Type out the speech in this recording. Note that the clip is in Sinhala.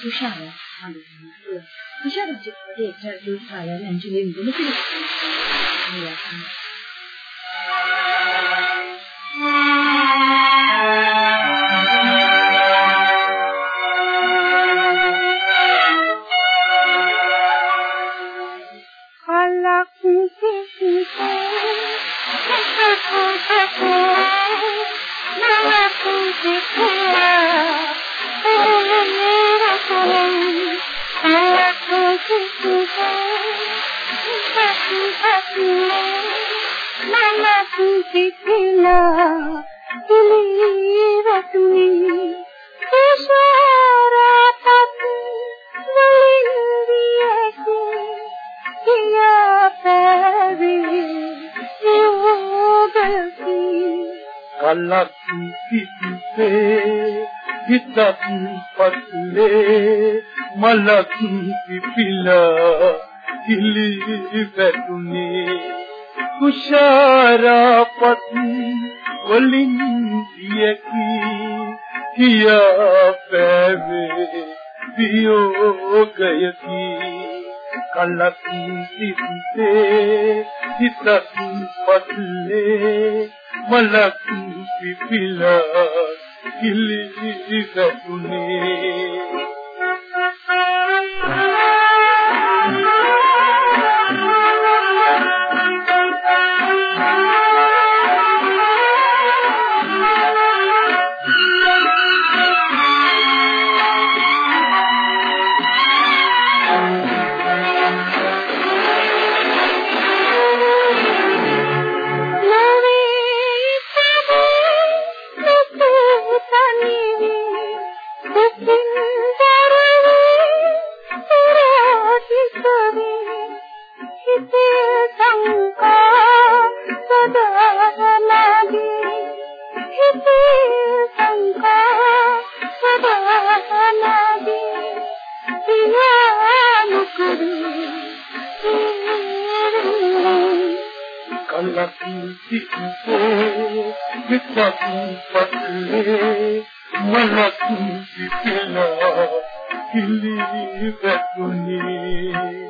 tushara hallelujah tushara jikode ta tushara anjuli ngene kile ya කලක් පිපිසේ හිතක් පත්ලේ මලක් පිපිලා කිලි වැටුනේ. කුෂාරපත් වලින් යකි කියා පැවේ වියෝගයකි. කලක් පිපිසේ හිතක් පත්ලේ මලක් පිපිලා කිලි වැටුනේ. සිටෝ විපත් පත්ලේ මලක් සිටලා කිලි වැටුනේ